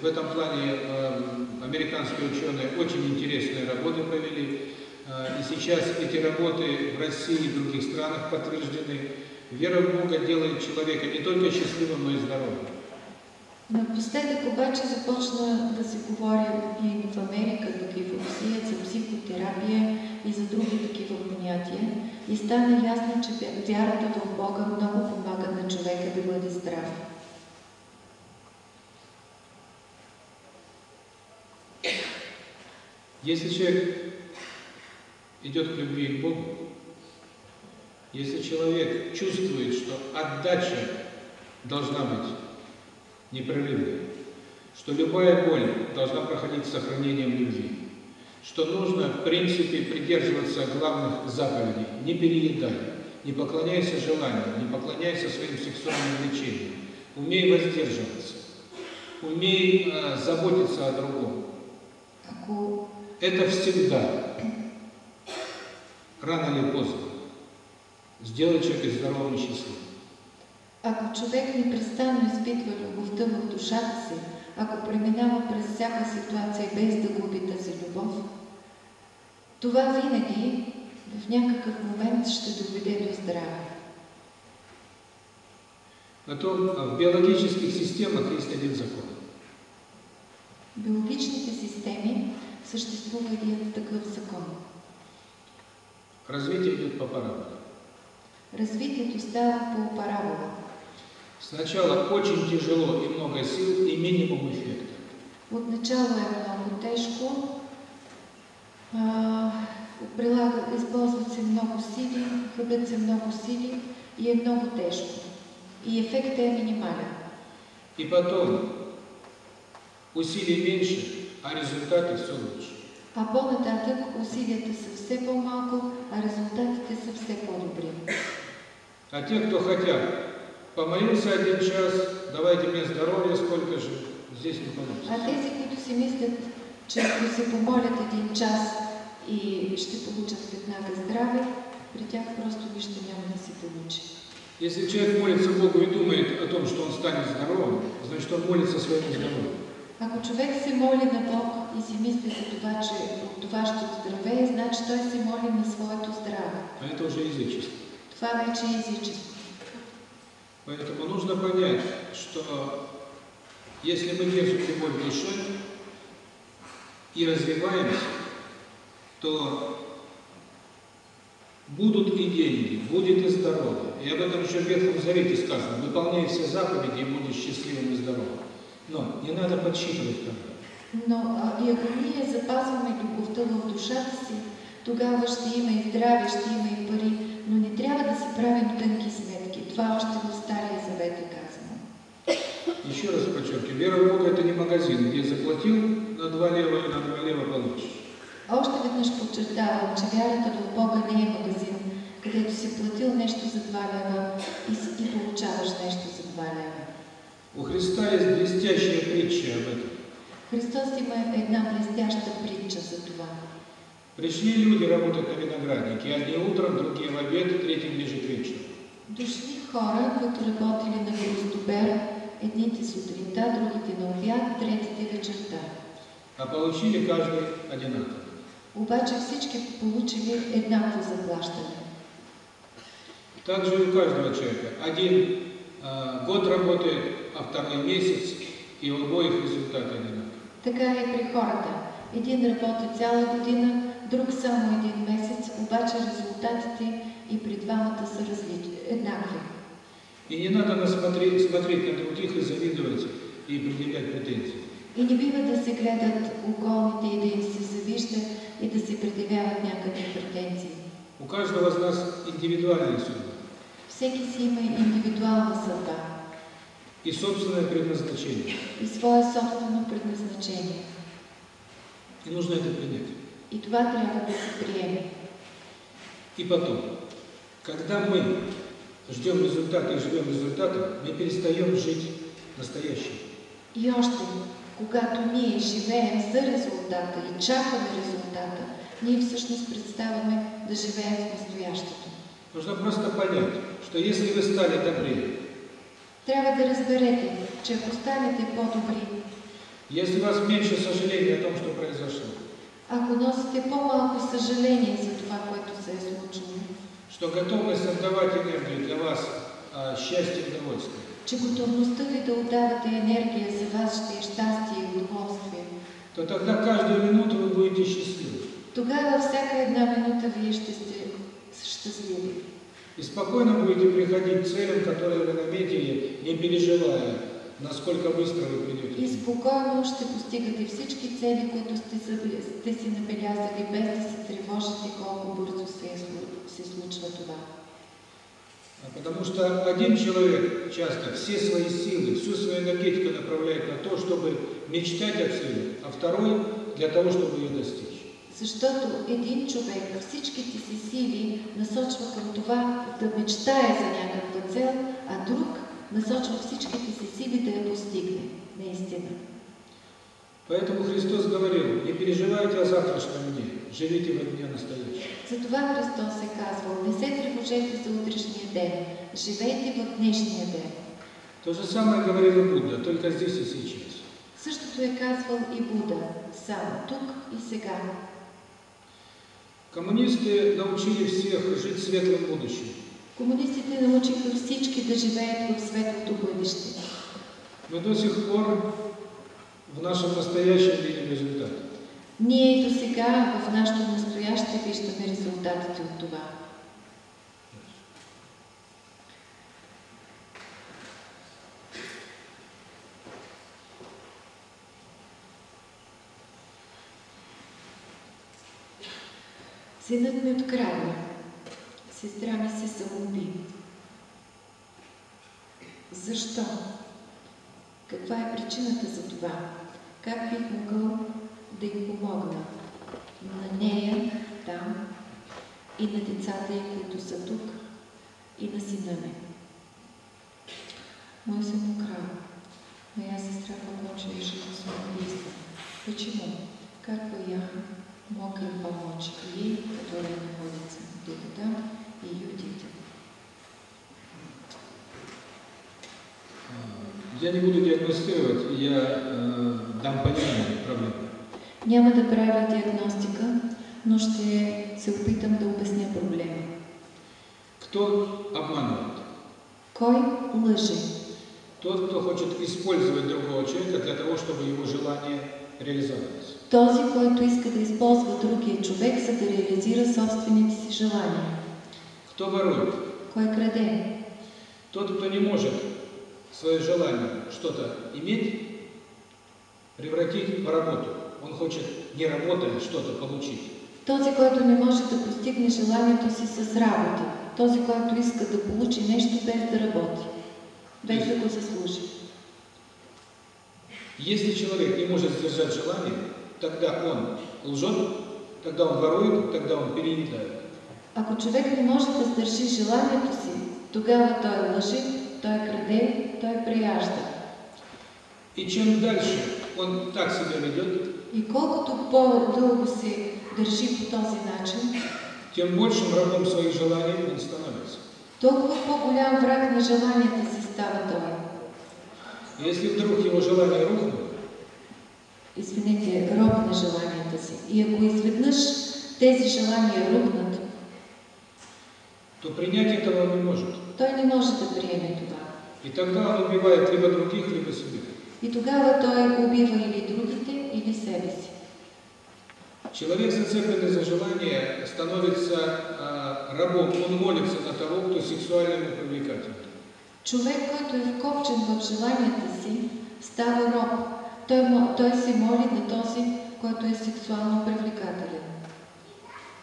в этом плане, э, американские ученые очень интересные работы провели. Э, и сейчас эти работы в России и других странах подтверждены. Вера в Бога делает человека не только счастливым, но и здоровым. Напоследък обаче започна да се говори и в Америка, пък и в Русия за психотерапия и за други такива понятия. И стана ясно, че вярата в Бога много помага на човека да бъде здрав. Если человек идет к любви к Богу, если человек чувствует, что отдача должна быть непрерывной, что любая боль должна проходить с сохранением любви, что нужно, в принципе, придерживаться главных заповедей, не переедай, не поклоняйся желаниям, не поклоняйся своим сексуальным влечениям, умей воздерживаться, умей э, заботиться о другом, это всегда, рано или поздно, сделает человека здоровым и счастливым. Ако човек непрестанно изпитва любовта в душата си, ако преминава през всяка ситуация без да губи тази любов, това винаги в някакъв момент ще доведе до здраве. А в биологических системах есть один закон. В биологичните системи съществува един такъв закон. Развитие идет по параболе. Развитието става по парабола. Сначала очень тяжело и много сил, и минимум эффекта. Много тежко, а, прилага, използват се много сили, се много сили и е много тежко. И ефектът е минимален. И потом усилий меньше, а результаты все лучше. А по-нататък усилията са все по-малко, а резултатите са все по-добри. А те, кто хотят, помолился один час, давайте мне здоровье, сколько же, здесь не А получится. тези, които си мислят, че ако се помолят един час и ще получат веднага здраве, при тях просто нищо няма да се получи. Если человек молится Богу и думает о том, что он станет здоровым, значит он молится своему здоровью. Ако човек се моли на Бог и си мисли за това, че от това ще оздравее, значи той се моли на своето здраве. А это уже язычество. Това вече е езичество. Поэтому нужно понять, что если мы держим любовь в душе и развиваемся, то будут и деньги, будет и здоровье. И об этом еще в Ветхом Завете сказано. Выполняй все заповеди и будешь счастливым и здоровым. Но не надо подсчитывать когда. Но ако ние запазваме любовта в душата си, тогава ще има и здраве, ще пари, но не трябва да си правим тънки сметки. Това още в Стария Завет е казано. Еще раз подчеркиваю, вера в Бога это не магазин, где заплатил на два лева и на два лева получишь. Още веднъж подчертавам, че вярата в Бога не е магазин, където си платил нещо за 2 лева и, и получаваш нещо за 2 лева. У Христа есть блестящая притча об этом. Христос има една блестяща притча за това. Пришли люди работать на винограднике, одни утром, другие в обед, к вечеру. Дошли хора, които работили на гроздобер, едните сутринта, другите на обяд, третите вечерта. А получили каждый одинаково. Обаче всички получили еднакво заплащане. Так же и у каждого человека. Один а, год работает, а второй месяц, и у обоих результаты одинаковые. Така е при хората. Един работи цяла година, друг само един месец, обаче резултатите и при двамата са различни, еднакви. И не надо на смотреть, на других и завидовать, и предъявлять претензии. И не бива да се гледат околните и да им се завижда и да се предявяват някакви претенции. У каждого из нас индивидуальная судьба Всеки си има индивидуална съдба и собственное предназначение. и свое собствено предназначение. И нужно это принять. И това трябва да се приеме. И потом, когда мы ждем результата и живем результатом, мы перестаем жить настоящим. И още, когато ние живеем за резултата и чакаме резултата, ние всъщност представяме да живеем в настоящето. Нужно просто понять, что если вы стали добрее, Трябва да разберете, че ако станете по-добри, если у вас меньше сожаления о том, что произошло, ако носите по-малко съжаление за това, което что готовность отдавать энергию для вас а, счастье и удовольствие, че готовността ви да отдавате енергия за вас ще е щастие и удоволствие, то тогда каждую минуту вы будете счастливы. тогава всяка една минута вие ще сте щастливи. И спокойно будете приходить к целям, которые вы наметили, не переживая, насколько быстро вы придете. И спокойно ще постигате всички цели, които сте, сте си набелязали, без да се тревожите колко бързо се, се Потому что один человек часто все свои силы, всю свою энергетику направляет на то, чтобы мечтать о цели, а второй для того, чтобы ее достичь. Защото един човек всичките си сили насочва към това да мечтае за някаква цел, а друг насочва всичките си сили да я постигне. Наистина. Поэтому Христос говорил, не переживайте о завтрашнем дне, живите во дне настоящем. Затова Христос е казвал, не се тревожете за утрешния ден, живейте в днешния ден. То же самое говорил Будда, только здесь и сейчас. Същото е казвал и Буда, само тук и сега. Коммунисты научили всех жить в светлом будущем. Комунистите научиха всички да живеят в светлото бъдеще. Но до сих пор в нашем настоящем видим результат. Ние и до сега в нашето настояще виждаме резултатите от това. Синът ми от края, сестра ми се самоуби. Защо? Каква е причината за това? Как бих могъл да им помогна? На нея, там, и на децата които са тук, и на сина ми. Мой сын украл. Моя сестра покончила жизнь самоубийством. Почему? Как бы я мог им помочь ей, которая находится где-то там, и ее детям? Я не буду диагностировать, я э, дам понимание проблемы. Няма да правя диагностика, но ще се опитам да обясня проблема. Кто обманывает? Кой лъже? Тот, кто хочет использовать другого человека для того, чтобы его желание реализовалось. Този, който иска да използва другия човек, за да реализира собствените си желания. Кто ворует? Кой краде? Тот, кто не может свое желание что-то иметь, превратить в работу. Он хочет, не работая, что-то получить. Този, който не може да постигне желанието си с работа. Този, който иска да получи нещо без да работи. Без да го заслужи. Если человек не может сдержать желание, тогда он лжет, тогда он ворует, тогда он переедает. Ако човек не може да сдържи желанието си, тогава той лъже, той краде, той прияжда. И чем дальше он так себя ведет, И колкото по-дълго се държи по този начин, тем большим рабом своих желаний он становится. толкова по-голям враг на желанията си става той. Если вдруг его желания рухнут, Извинете, роб на желанията си. И ако изведнъж тези желания рухнат, то принять этого он не может. той не може да приеме това. И тогда он убивает либо других, либо себя. И тогава той убива или другите, или себе си. Человек, зацепленный за желание, становится а, рабом. Он молится на того, кто сексуально ему привлекательный. Човек, който е вкопчен в желанията си, става роб. Той, той се моли на този, който е сексуално привлекателен.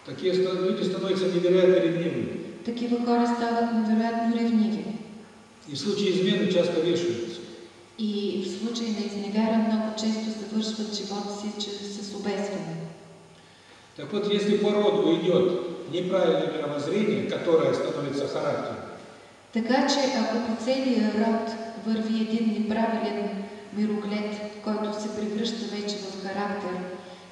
Такие люди становятся невероятно ревнивыми. Такива хора стават невероятно ревниви. И в случае измены часто вешаются. И в случай на изневяра много често завършват живота си с обесване. Так вот, если по роду идет неправильное мировоззрение, которое становится характером, Така че ако по целия род върви един неправилен мироглед, който се превръща вече в характер,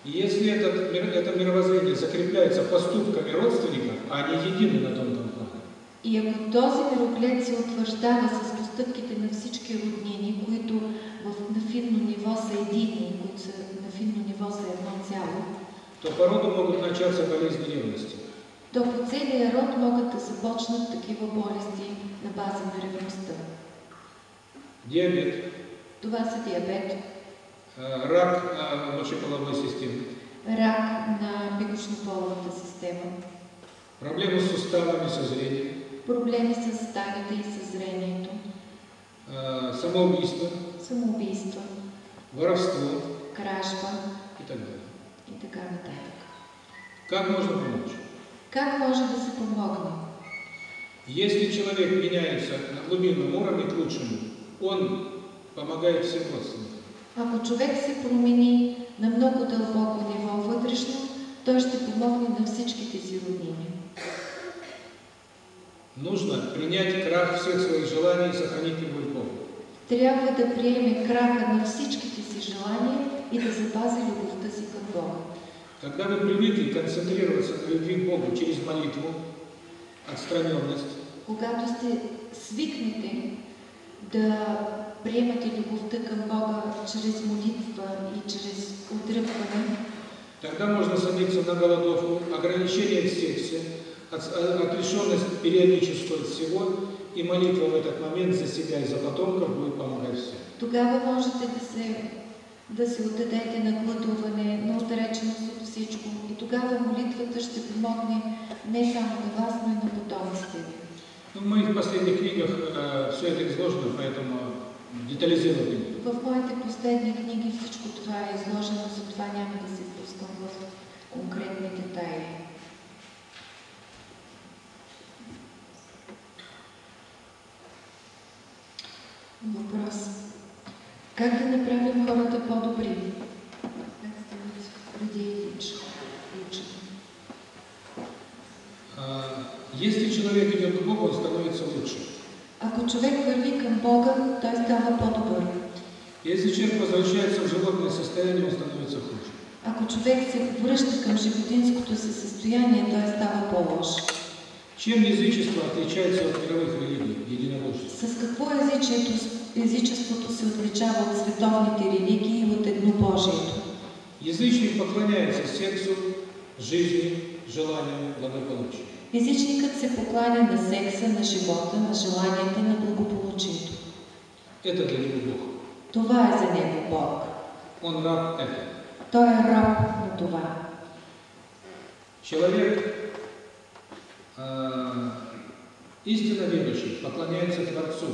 и если этот, это мировоззрение закрепляется поступками родственников, а они едины на тонком плане, и ако този мироглед се утвърждава с постъпките на всички на финно ниво са едини, които са, на финно ниво са едно цяло, то по роду могут начаться болезни ревности. то по целия род могат да започнат такива болести на база на ревността. Диабет, Това са диабет, э, рак э, мочеполовой системы, рак на микошнополовата система, проблемы с суставами, со зрением, проблеми с ставите и с зрението, э, самоубийство, самоубийства, воровство кражба и так далее. и така нататък. Как можно помочь? Как може да се помогне? Если человек меняется на глубинном уровне к лучшему, он помогает всем родственникам. Ако човек се промени на много дълбоко ниво вътрешно, той ще помогне на всичките си роднини. Нужно принять крах всех своих желаний и сохранить Богу. Трябва да приеме краха на всичките си желания и да запази любовта си към Бога. Когда вы привыкли концентрироваться на любви к Богу через молитву, отстраненность, Когато сте свикнете да приемате любовта към Бога чрез молитва и чрез отръпване, тогда можно садиться на голодовку, ограничение в сексе, э, отрешенность периодическую от всего, и молитва в этот момент за себя и за потомков будет помогать всем. тогава можете да се, да се отдадете на гладуване, на отреченост от всичко. И тогава молитвата ще помогне не само на вас, но и на потомците ви. Ну, в моих последних книгах все это изложено, поэтому буду. В моите последни книги всичко това е изложено, затова няма да се впускам в конкретни детайли. Как да направим хората по-добри? Как стават? А, Если человек идет к Богу, он становится лучше. Ако човек върви към Бога, той става по-добър. Если человек возвращается в животное состояние, он становится хуже. Ако човек се връща към животинското си състояние, той става по-лош. Чем язычество отличается от мировых религий, единобожеств? С какво езичието, езичеството се отличава от световните религии и от еднобожието? Язычник поклоняется сексу, жизни, желаниям, благополучию. Езичникът се покланя на секса, на живота, на желанията, на благополучието. Это для него Бог. Това е за него Бог. Он раб этого. Той е роб на това. Человек, а, истинно верующий, поклоняется Творцу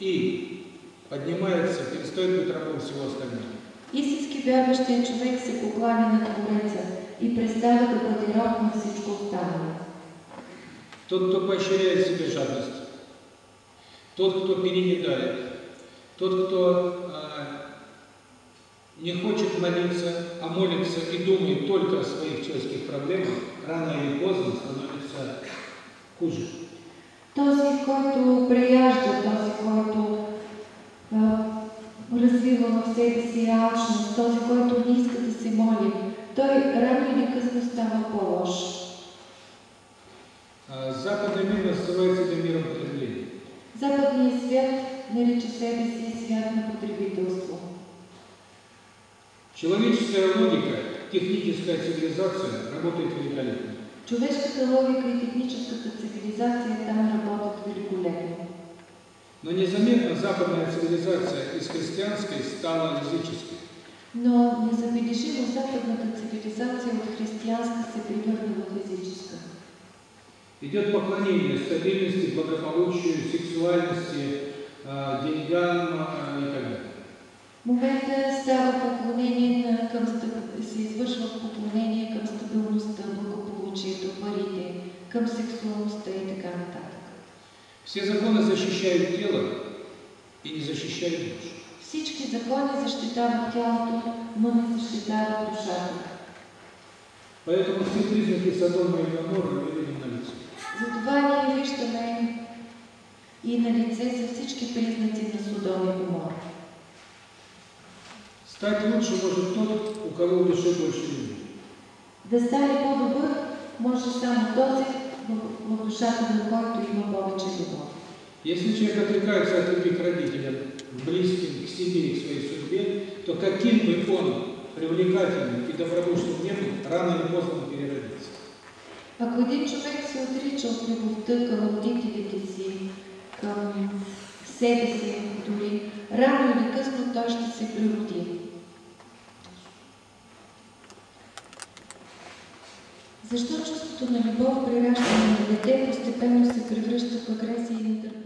и поднимается, перестает быть рабом всего остального. Истински вярващия човек се покланя на Твореца и представя бъде роб на всичко останало. Тот, кто поощряет себе жадность, тот, кто переедает, тот, кто а, не хочет молиться, а молится и думает только о своих человеческих проблемах, рано или поздно становится хуже. Този, който преяжда, този, който развива в себе си алчност, този, който не иска да се моли, той рано или късно става по-лош. А, Западный мир называет себя миром потребления. Западният свят нарича себе си свят на потребителство. Человеческая логика, техническая цивилизация работает великолепно. Човешката логика и техническата цивилизация там работят великолепно. Но незаметно западная цивилизация из христианской стала языческой. Но незабележимо западната цивилизация от християнска се превърна в езическа. Идет поклонение стабильности, благополучию, сексуальности, а, деньгам а, и так далее. Момента става поклонение към, се извършва поклонение към стабилността, благополучието, парите, към сексуалността и така нататък. Все законы защищают тело и не защищают душу. Всички закони защитават тялото, но не защитават душата. Поэтому все признаки Содома и Гоморра мы видим на лице. Затова ние виждаме и на лице за всички признаци на Содом и Гомор. Стать лучше может тот, у кого в душе больше любви. Да стане по-добър може само този, в, в душата на който има повече любов. Если человек отрекается от любви к родителям, близким, к себе и к своей судьбе, то каким бы он привлекательным и добродушным не был, рано или поздно он переродится. Ако един човек се отрича от любовта към родителите си, към себе си дори, рано или късно той ще се природи. Защо чувството на любов при раждане на дете постепенно се превръща в агресия и нетърпение?